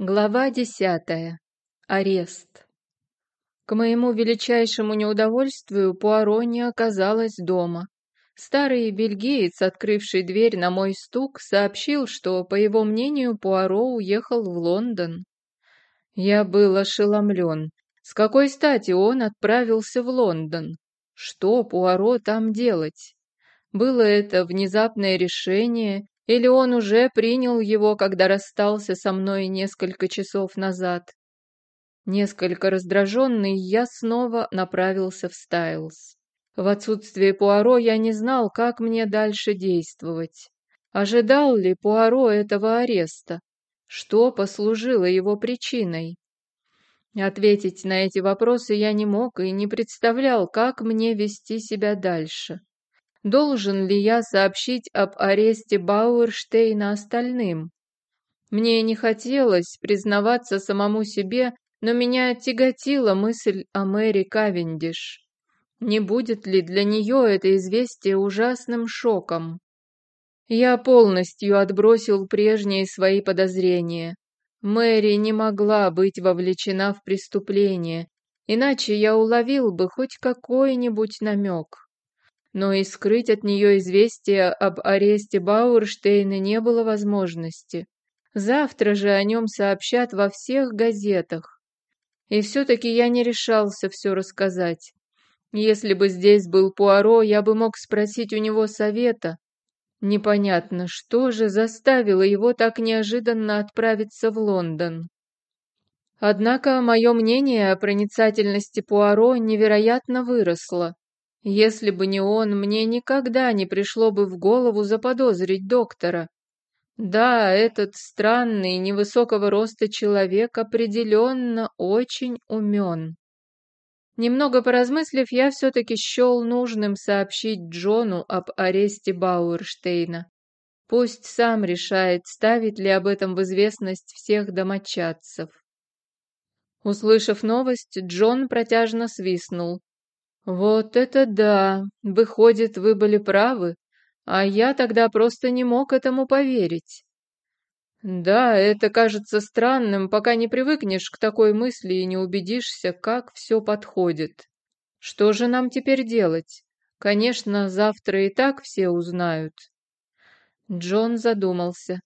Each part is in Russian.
Глава десятая. Арест. К моему величайшему неудовольствию Пуаро не оказалось дома. Старый бельгиец, открывший дверь на мой стук, сообщил, что, по его мнению, Пуаро уехал в Лондон. Я был ошеломлен. С какой стати он отправился в Лондон? Что Пуаро там делать? Было это внезапное решение или он уже принял его, когда расстался со мной несколько часов назад? Несколько раздраженный, я снова направился в Стайлз. В отсутствие Пуаро я не знал, как мне дальше действовать. Ожидал ли Пуаро этого ареста? Что послужило его причиной? Ответить на эти вопросы я не мог и не представлял, как мне вести себя дальше. Должен ли я сообщить об аресте Бауэрштейна остальным? Мне не хотелось признаваться самому себе, но меня тяготила мысль о Мэри Кавендиш. Не будет ли для нее это известие ужасным шоком? Я полностью отбросил прежние свои подозрения. Мэри не могла быть вовлечена в преступление, иначе я уловил бы хоть какой-нибудь намек но и скрыть от нее известие об аресте Бауэрштейна не было возможности. Завтра же о нем сообщат во всех газетах. И все-таки я не решался все рассказать. Если бы здесь был Пуаро, я бы мог спросить у него совета. Непонятно, что же заставило его так неожиданно отправиться в Лондон. Однако мое мнение о проницательности Пуаро невероятно выросло. Если бы не он, мне никогда не пришло бы в голову заподозрить доктора. Да, этот странный, невысокого роста человек определенно очень умен. Немного поразмыслив, я все-таки счел нужным сообщить Джону об аресте Бауэрштейна. Пусть сам решает, ставить ли об этом в известность всех домочадцев. Услышав новость, Джон протяжно свистнул. «Вот это да! Выходит, вы были правы, а я тогда просто не мог этому поверить». «Да, это кажется странным, пока не привыкнешь к такой мысли и не убедишься, как все подходит. Что же нам теперь делать? Конечно, завтра и так все узнают». Джон задумался.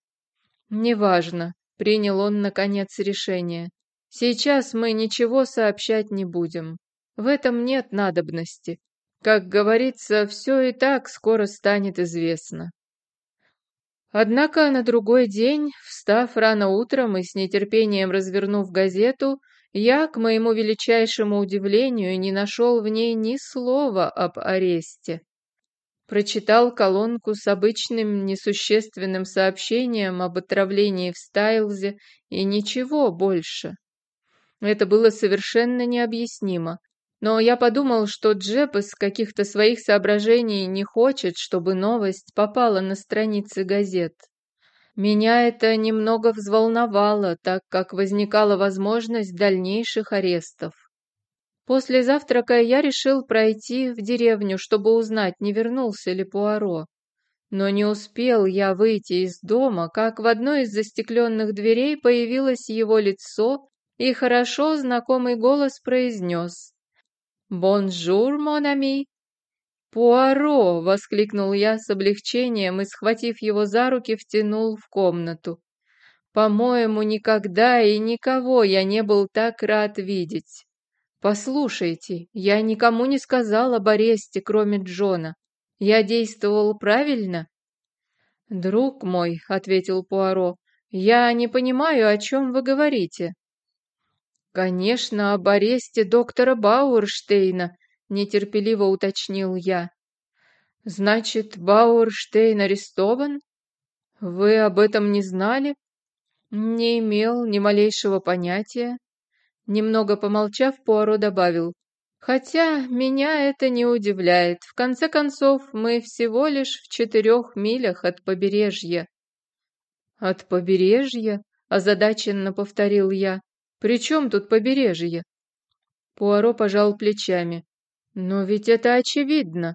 «Неважно», — принял он, наконец, решение. «Сейчас мы ничего сообщать не будем. В этом нет надобности. Как говорится, все и так скоро станет известно. Однако на другой день, встав рано утром и с нетерпением развернув газету, я, к моему величайшему удивлению, не нашел в ней ни слова об аресте. Прочитал колонку с обычным несущественным сообщением об отравлении в Стайлзе и ничего больше. Это было совершенно необъяснимо. Но я подумал, что Джеб из каких-то своих соображений не хочет, чтобы новость попала на страницы газет. Меня это немного взволновало, так как возникала возможность дальнейших арестов. После завтрака я решил пройти в деревню, чтобы узнать, не вернулся ли Пуаро. Но не успел я выйти из дома, как в одной из застекленных дверей появилось его лицо, и хорошо знакомый голос произнес «Bonjour, mon ami!» «Пуаро!» — воскликнул я с облегчением и, схватив его за руки, втянул в комнату. «По-моему, никогда и никого я не был так рад видеть. Послушайте, я никому не сказал об аресте, кроме Джона. Я действовал правильно?» «Друг мой», — ответил Пуаро, — «я не понимаю, о чем вы говорите». «Конечно, об аресте доктора Бауэрштейна», — нетерпеливо уточнил я. «Значит, Бауэрштейн арестован? Вы об этом не знали?» «Не имел ни малейшего понятия». Немного помолчав, Пуаро добавил. «Хотя меня это не удивляет. В конце концов, мы всего лишь в четырех милях от побережья». «От побережья?» — озадаченно повторил я. При чем тут побережье? Пуаро пожал плечами. Но ведь это очевидно.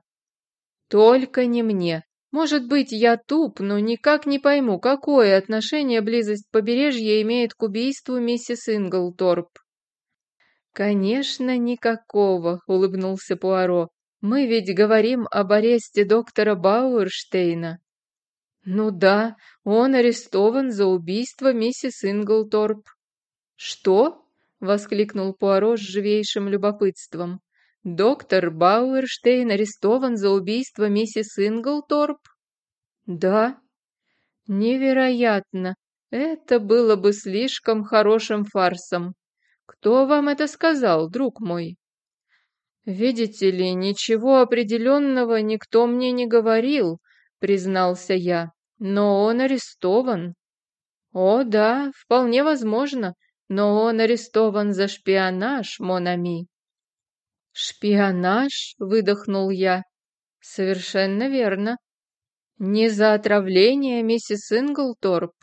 Только не мне. Может быть, я туп, но никак не пойму, какое отношение близость побережья имеет к убийству миссис Инглторп. «Конечно, никакого», — улыбнулся Пуаро. «Мы ведь говорим об аресте доктора Бауэрштейна». «Ну да, он арестован за убийство миссис Инглторп». «Что?» — воскликнул Пуаро с живейшим любопытством. «Доктор Бауэрштейн арестован за убийство миссис Инглторп?» «Да». «Невероятно! Это было бы слишком хорошим фарсом. Кто вам это сказал, друг мой? Видите ли, ничего определенного никто мне не говорил, признался я, но он арестован. О, да, вполне возможно, но он арестован за шпионаж, Монами. Шпионаж? выдохнул я. Совершенно верно. Не за отравление миссис Инглторп,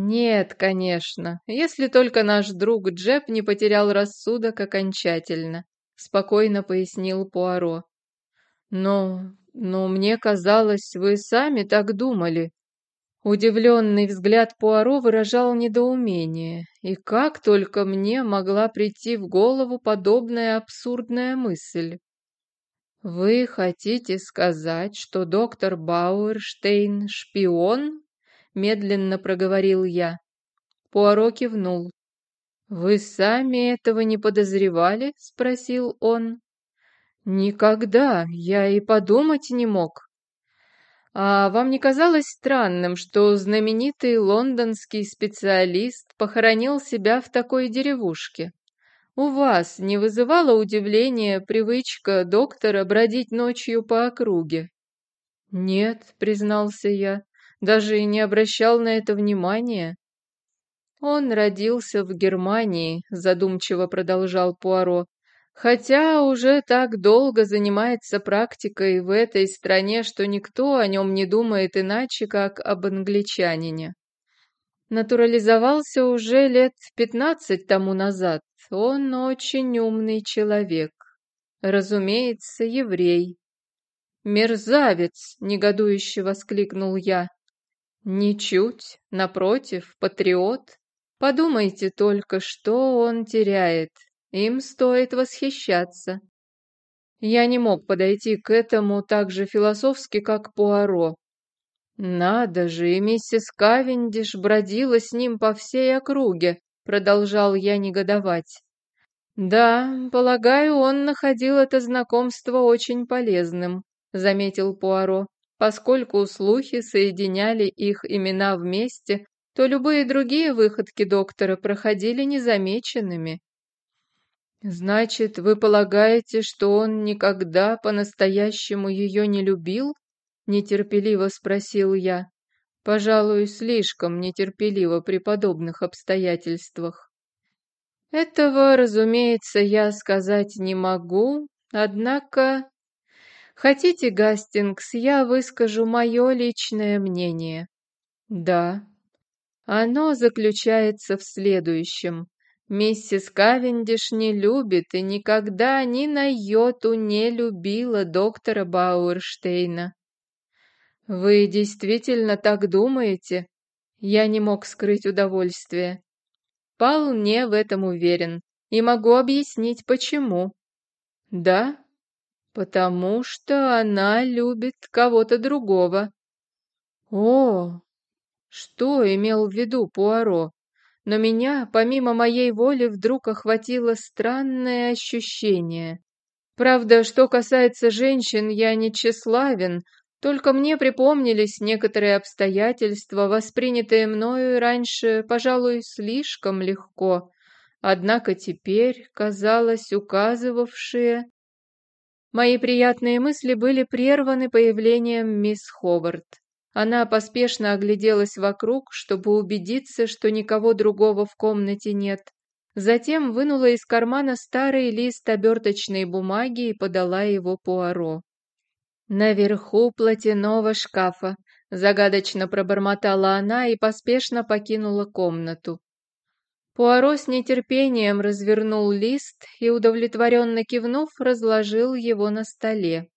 нет, конечно, если только наш друг Джеб не потерял рассудок окончательно, спокойно пояснил Пуаро. Но, но мне казалось, вы сами так думали. Удивленный взгляд Пуаро выражал недоумение, и как только мне могла прийти в голову подобная абсурдная мысль. «Вы хотите сказать, что доктор Бауэрштейн шпион?» медленно проговорил я. Пуаро кивнул. «Вы сами этого не подозревали?» — спросил он. «Никогда, я и подумать не мог». «А вам не казалось странным, что знаменитый лондонский специалист похоронил себя в такой деревушке? У вас не вызывала удивления привычка доктора бродить ночью по округе?» «Нет», — признался я, даже и не обращал на это внимания. Он родился в Германии, задумчиво продолжал Пуаро, хотя уже так долго занимается практикой в этой стране, что никто о нем не думает иначе, как об англичанине. Натурализовался уже лет пятнадцать тому назад. Он очень умный человек. Разумеется, еврей. «Мерзавец!» — негодующе воскликнул я. Ничуть, напротив, патриот. Подумайте только, что он теряет. Им стоит восхищаться. Я не мог подойти к этому так же философски, как Пуаро. Надо же, и миссис Кавендиш бродила с ним по всей округе, продолжал я негодовать. Да, полагаю, он находил это знакомство очень полезным, заметил Пуаро. Поскольку слухи соединяли их имена вместе, то любые другие выходки доктора проходили незамеченными. «Значит, вы полагаете, что он никогда по-настоящему ее не любил?» — нетерпеливо спросил я. Пожалуй, слишком нетерпеливо при подобных обстоятельствах. Этого, разумеется, я сказать не могу, однако Хотите, Гастингс, я выскажу мое личное мнение? Да. Оно заключается в следующем. Миссис Кавендиш не любит и никогда ни на йоту не любила доктора Бауэрштейна. Вы действительно так думаете? Я не мог скрыть удовольствие. Вполне в этом уверен и могу объяснить, почему. Да? потому что она любит кого-то другого. О, что имел в виду Пуаро? Но меня, помимо моей воли, вдруг охватило странное ощущение. Правда, что касается женщин, я не тщеславен, только мне припомнились некоторые обстоятельства, воспринятые мною раньше, пожалуй, слишком легко, однако теперь, казалось, указывавшие Мои приятные мысли были прерваны появлением мисс Ховард. Она поспешно огляделась вокруг, чтобы убедиться, что никого другого в комнате нет. Затем вынула из кармана старый лист оберточной бумаги и подала его Пуаро. «Наверху платяного шкафа», — загадочно пробормотала она и поспешно покинула комнату. Пуаро с нетерпением развернул лист и, удовлетворенно кивнув, разложил его на столе.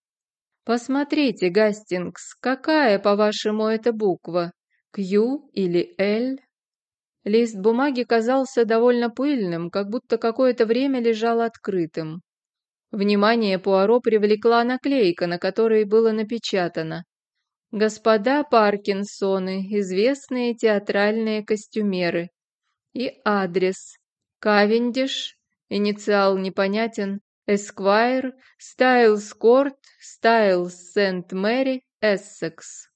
Посмотрите, Гастингс, какая, по-вашему, это буква? Q или L? Лист бумаги казался довольно пыльным, как будто какое-то время лежал открытым. Внимание Пуаро привлекла наклейка, на которой было напечатано «Господа Паркинсоны, известные театральные костюмеры» и адрес «Кавендиш», инициал непонятен, Эсквайр, Стайлс Корт, Стайлс Сент-Мэри, Эссекс.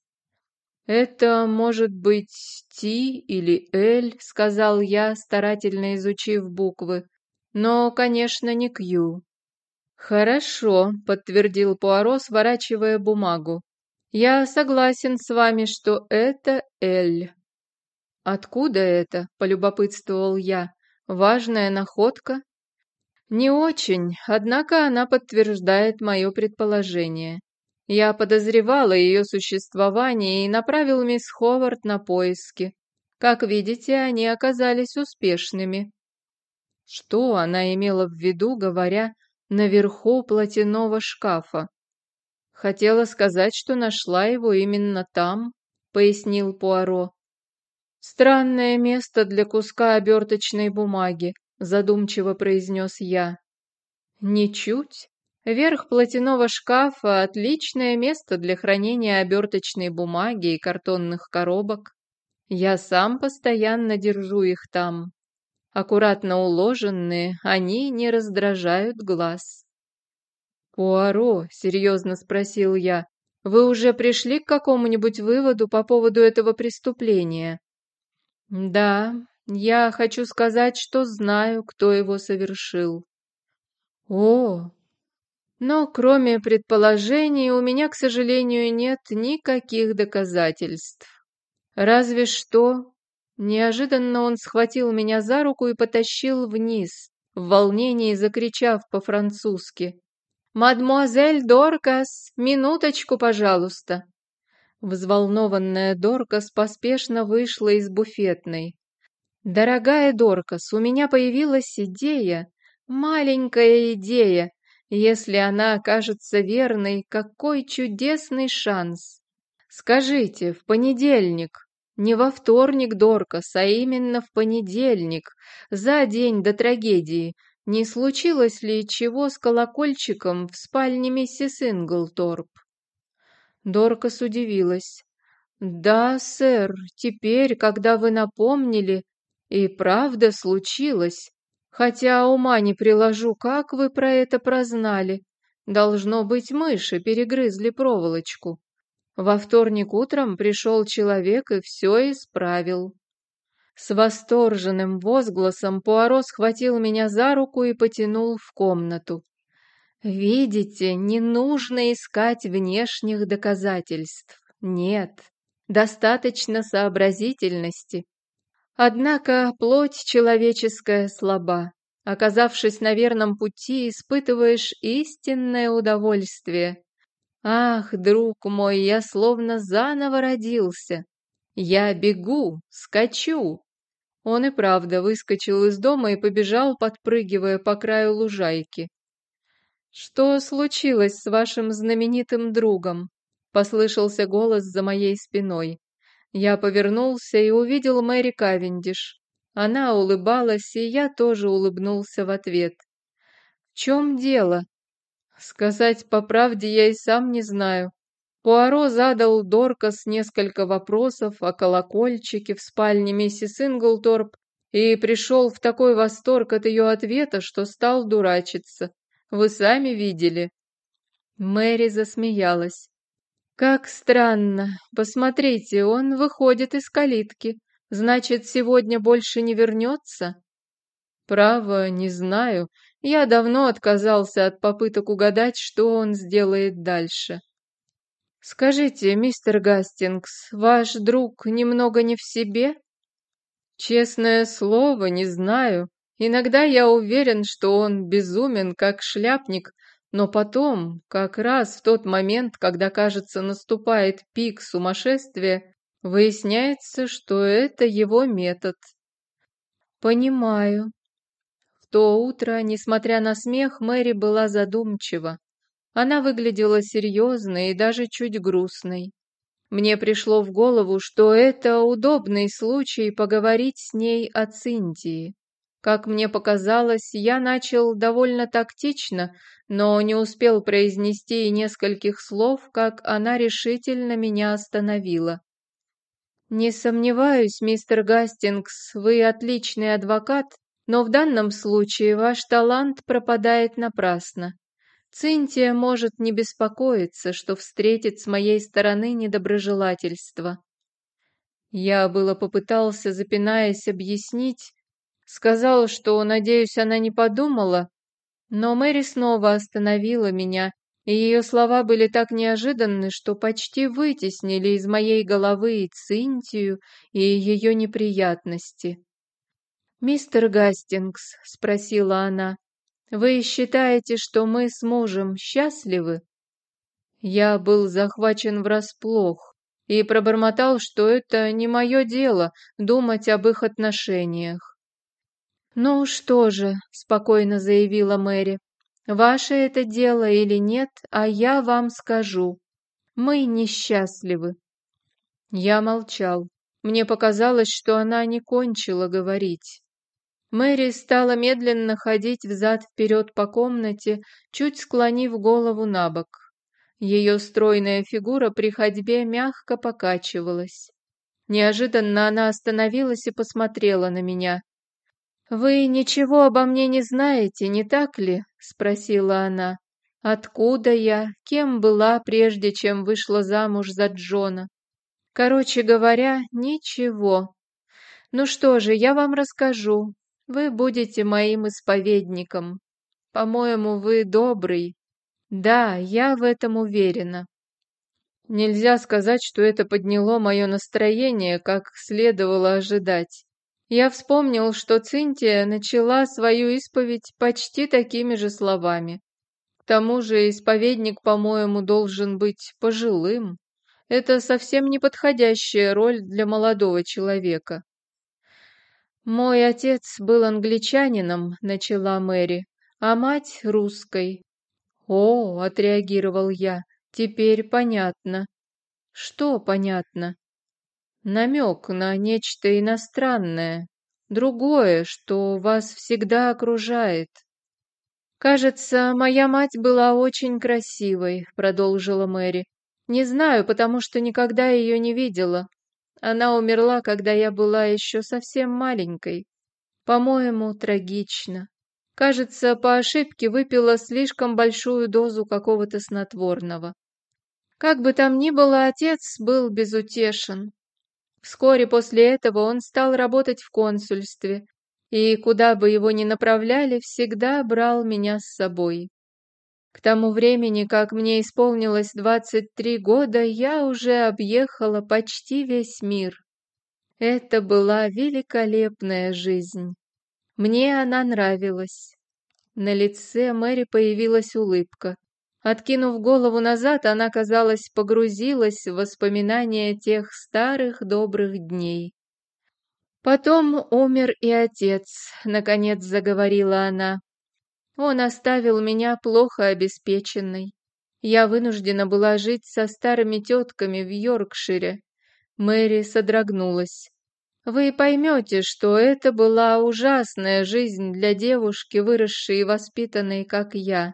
«Это может быть Ти или Эль», — сказал я, старательно изучив буквы. «Но, конечно, не Кью». «Хорошо», — подтвердил Пуаро, сворачивая бумагу. «Я согласен с вами, что это Эль». «Откуда это?» — полюбопытствовал я. «Важная находка?» Не очень, однако она подтверждает мое предположение. Я подозревала ее существование и направил мисс Ховард на поиски. Как видите, они оказались успешными. Что она имела в виду, говоря «наверху платяного шкафа»? Хотела сказать, что нашла его именно там, пояснил Пуаро. Странное место для куска оберточной бумаги задумчиво произнес я. Ничуть. Верх платяного шкафа – отличное место для хранения оберточной бумаги и картонных коробок. Я сам постоянно держу их там. Аккуратно уложенные, они не раздражают глаз. «Пуаро», — серьезно спросил я, — «вы уже пришли к какому-нибудь выводу по поводу этого преступления?» «Да, я хочу сказать, что знаю, кто его совершил. О, но кроме предположений у меня, к сожалению, нет никаких доказательств. Разве что... Неожиданно он схватил меня за руку и потащил вниз, в волнении закричав по-французски. «Мадмуазель Доркас, минуточку, пожалуйста!» Взволнованная Доркас поспешно вышла из буфетной. «Дорогая Доркас, у меня появилась идея, маленькая идея. Если она окажется верной, какой чудесный шанс! Скажите, в понедельник, не во вторник, Доркас, а именно в понедельник, за день до трагедии, не случилось ли чего с колокольчиком в спальне миссис Инглторп?» Доркас удивилась. «Да, сэр, теперь, когда вы напомнили, и правда случилось. Хотя ума не приложу, как вы про это прознали. Должно быть, мыши перегрызли проволочку. Во вторник утром пришел человек и все исправил. С восторженным возгласом Пуаро схватил меня за руку и потянул в комнату. «Видите, не нужно искать внешних доказательств. Нет, достаточно сообразительности. Однако плоть человеческая слаба. Оказавшись на верном пути, испытываешь истинное удовольствие. Ах, друг мой, я словно заново родился. Я бегу, скачу. Он и правда выскочил из дома и побежал, подпрыгивая по краю лужайки. «Что случилось с вашим знаменитым другом?» — послышался голос за моей спиной. Я повернулся и увидел Мэри Кавендиш. Она улыбалась, и я тоже улыбнулся в ответ. «В чем дело?» Сказать по правде я и сам не знаю. Пуаро задал Доркас несколько вопросов о колокольчике в спальне миссис Инглторп и пришел в такой восторг от ее ответа, что стал дурачиться. Вы сами видели. Мэри засмеялась. Как странно. Посмотрите, он выходит из калитки. Значит, сегодня больше не вернется? Право, не знаю. Я давно отказался от попыток угадать, что он сделает дальше. Скажите, мистер Гастингс, ваш друг немного не в себе? Честное слово, не знаю. Иногда я уверен, что он безумен, как шляпник, но потом, как раз в тот момент, когда, кажется, наступает пик сумасшествия, выясняется, что это его метод. Понимаю. В то утро, несмотря на смех, Мэри была задумчива. Она выглядела серьезной и даже чуть грустной. Мне пришло в голову, что это удобный случай поговорить с ней о Цинтии. Как мне показалось, я начал довольно тактично, но не успел произнести и нескольких слов, как она решительно меня остановила. «Не сомневаюсь, мистер Гастингс, вы отличный адвокат, но в данном случае ваш талант пропадает напрасно. Цинтия может не беспокоиться, что встретит с моей стороны недоброжелательство». Я было попытался, запинаясь, объяснить, сказал, что, надеюсь, она не подумала, но Мэри снова остановила меня, и ее слова были так неожиданны, что почти вытеснили из моей головы и Цинтию, и ее неприятности. «Мистер Гастингс», — спросила она, — «вы считаете, что мы с мужем счастливы?» Я был захвачен врасплох и пробормотал, что это не мое дело думать об их отношениях. «Ну что же», — спокойно заявила Мэри, — «ваше это дело или нет, а я вам скажу. Мы несчастливы». Я молчал. Мне показалось, что она не кончила говорить. Мэри стала медленно ходить взад-вперед по комнате, чуть склонив голову на бок. Ее стройная фигура при ходьбе мягко покачивалась. Неожиданно она остановилась и посмотрела на меня. «Вы ничего обо мне не знаете, не так ли?» — спросила она. «Откуда я? Кем была, прежде чем вышла замуж за Джона?» «Короче говоря, ничего. Ну что же, я вам расскажу. Вы будете моим исповедником. По-моему, вы добрый. Да, я в этом уверена». Нельзя сказать, что это подняло мое настроение, как следовало ожидать. Я вспомнил, что Цинтия начала свою исповедь почти такими же словами. К тому же исповедник, по-моему, должен быть пожилым. Это совсем не подходящая роль для молодого человека. «Мой отец был англичанином», — начала Мэри, «а мать — русской». «О», — отреагировал я, — «теперь понятно». «Что понятно?» Намек на нечто иностранное, другое, что вас всегда окружает. «Кажется, моя мать была очень красивой», — продолжила Мэри. «Не знаю, потому что никогда ее не видела. Она умерла, когда я была еще совсем маленькой. По-моему, трагично. Кажется, по ошибке выпила слишком большую дозу какого-то снотворного. Как бы там ни было, отец был безутешен. Вскоре после этого он стал работать в консульстве, и куда бы его ни направляли, всегда брал меня с собой. К тому времени, как мне исполнилось 23 года, я уже объехала почти весь мир. Это была великолепная жизнь. Мне она нравилась. На лице Мэри появилась улыбка. Откинув голову назад, она, казалось, погрузилась в воспоминания тех старых добрых дней. Потом умер и отец, наконец заговорила она. Он оставил меня плохо обеспеченной. Я вынуждена была жить со старыми тетками в Йоркшире. Мэри содрогнулась. Вы поймете, что это была ужасная жизнь для девушки, выросшей и воспитанной, как я.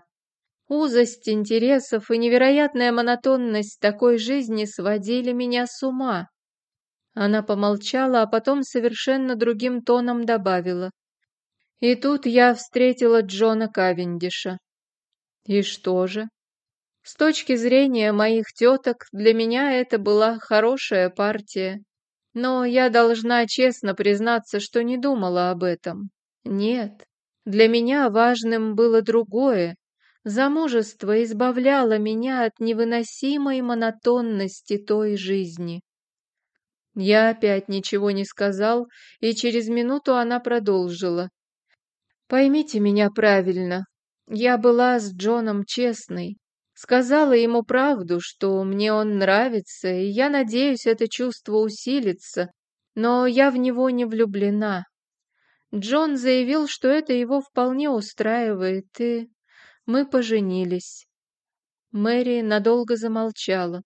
Узость интересов и невероятная монотонность такой жизни сводили меня с ума. Она помолчала, а потом совершенно другим тоном добавила. И тут я встретила Джона Кавендиша. И что же? С точки зрения моих теток, для меня это была хорошая партия. Но я должна честно признаться, что не думала об этом. Нет, для меня важным было другое. Замужество избавляло меня от невыносимой монотонности той жизни. Я опять ничего не сказал, и через минуту она продолжила. «Поймите меня правильно. Я была с Джоном честной. Сказала ему правду, что мне он нравится, и я надеюсь, это чувство усилится, но я в него не влюблена. Джон заявил, что это его вполне устраивает, и мы поженились. Мэри надолго замолчала.